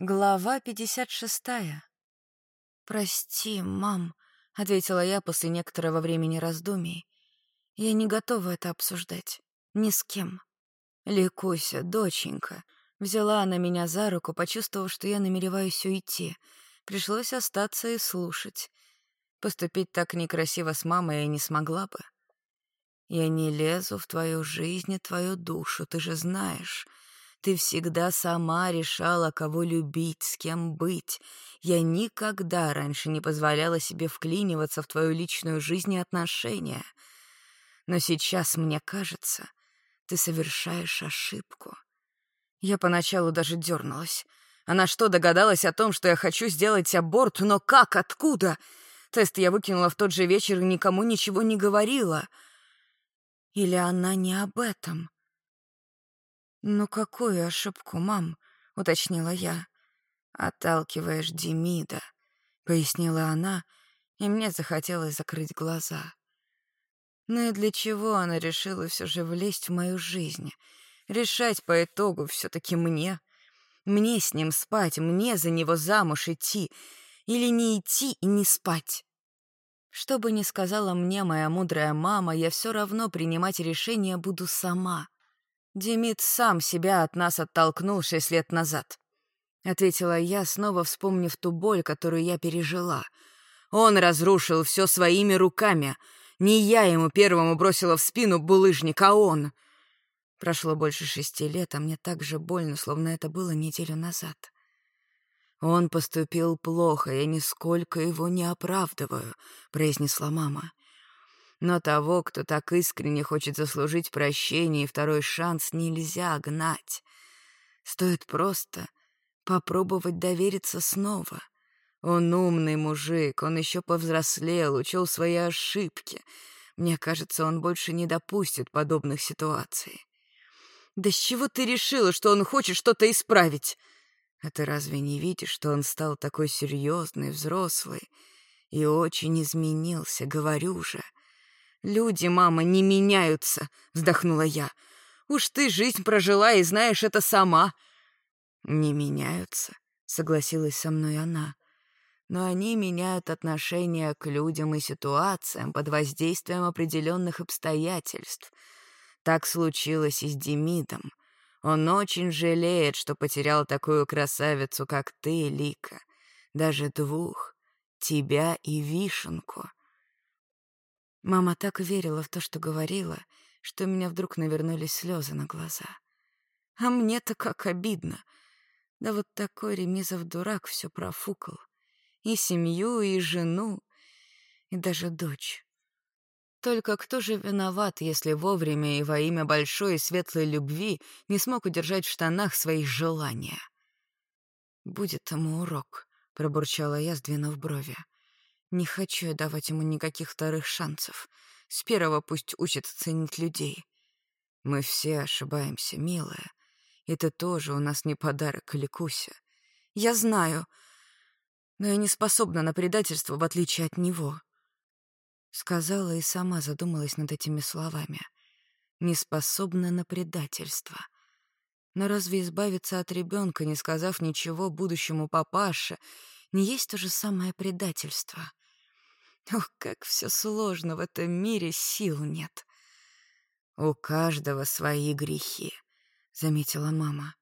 Глава 56. «Прости, мам», — ответила я после некоторого времени раздумий. «Я не готова это обсуждать. Ни с кем». «Ликуйся, доченька», — взяла она меня за руку, почувствовав, что я намереваюсь уйти. Пришлось остаться и слушать. Поступить так некрасиво с мамой я не смогла бы. «Я не лезу в твою жизнь и твою душу, ты же знаешь», ты всегда сама решала, кого любить, с кем быть. Я никогда раньше не позволяла себе вклиниваться в твою личную жизнь и отношения. Но сейчас, мне кажется, ты совершаешь ошибку. Я поначалу даже дернулась. Она что, догадалась о том, что я хочу сделать аборт? Но как? Откуда? Тест я выкинула в тот же вечер и никому ничего не говорила. Или она не об этом? «Ну какую ошибку, мам?» — уточнила я. «Отталкиваешь Демида», — пояснила она, и мне захотелось закрыть глаза. Ну и для чего она решила все же влезть в мою жизнь? Решать по итогу все таки мне? Мне с ним спать, мне за него замуж идти? Или не идти и не спать? Что бы ни сказала мне моя мудрая мама, я все равно принимать решение буду сама. Демид сам себя от нас оттолкнул шесть лет назад. Ответила я, снова вспомнив ту боль, которую я пережила. Он разрушил все своими руками. Не я ему первому бросила в спину булыжник, а он. Прошло больше шести лет, а мне так же больно, словно это было неделю назад. «Он поступил плохо, я нисколько его не оправдываю», — произнесла мама. Но того, кто так искренне хочет заслужить прощение и второй шанс, нельзя гнать. Стоит просто попробовать довериться снова. Он умный мужик, он еще повзрослел, учел свои ошибки. Мне кажется, он больше не допустит подобных ситуаций. «Да с чего ты решила, что он хочет что-то исправить?» «А ты разве не видишь, что он стал такой серьезный, взрослый и очень изменился, говорю же?» «Люди, мама, не меняются», — вздохнула я. «Уж ты жизнь прожила и знаешь это сама». «Не меняются», — согласилась со мной она. «Но они меняют отношение к людям и ситуациям под воздействием определенных обстоятельств. Так случилось и с Демидом. Он очень жалеет, что потерял такую красавицу, как ты, Лика. Даже двух. Тебя и Вишенку. Мама так верила в то, что говорила, что у меня вдруг навернулись слезы на глаза. А мне-то как обидно. Да вот такой Ремизов дурак все профукал. И семью, и жену, и даже дочь. Только кто же виноват, если вовремя и во имя большой и светлой любви не смог удержать в штанах свои желания? «Будет ему урок», — пробурчала я, сдвинув брови. Не хочу я давать ему никаких вторых шансов. С первого пусть учится ценить людей. Мы все ошибаемся, милая. И ты тоже у нас не подарок, Ликуся. Я знаю, но я не способна на предательство, в отличие от него. Сказала и сама задумалась над этими словами. Не способна на предательство. Но разве избавиться от ребенка, не сказав ничего будущему папаше, не есть то же самое предательство? Ох, как все сложно в этом мире, сил нет. У каждого свои грехи, заметила мама.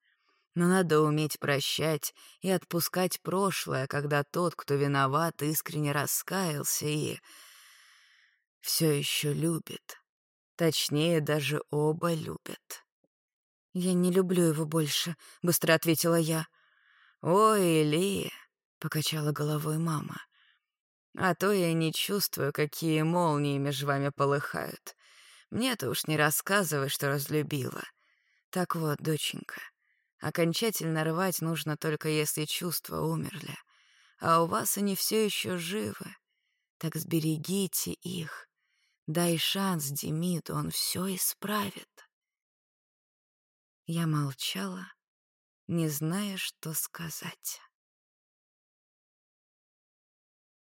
Но надо уметь прощать и отпускать прошлое, когда тот, кто виноват, искренне раскаялся и все еще любит. Точнее, даже оба любят. «Я не люблю его больше», — быстро ответила я. «Ой, Ли», — покачала головой мама, — а то я не чувствую, какие молнии между вами полыхают. Мне-то уж не рассказывай, что разлюбила. Так вот, доченька, окончательно рвать нужно только если чувства умерли. А у вас они все еще живы. Так сберегите их. Дай шанс Демиду, он все исправит. Я молчала, не зная, что сказать.